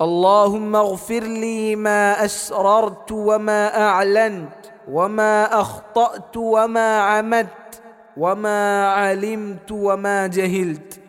اللهم اغفر لي ما أسررت وما أعلنت وما أخطأت وما عمدت وما علمت وما جهلت.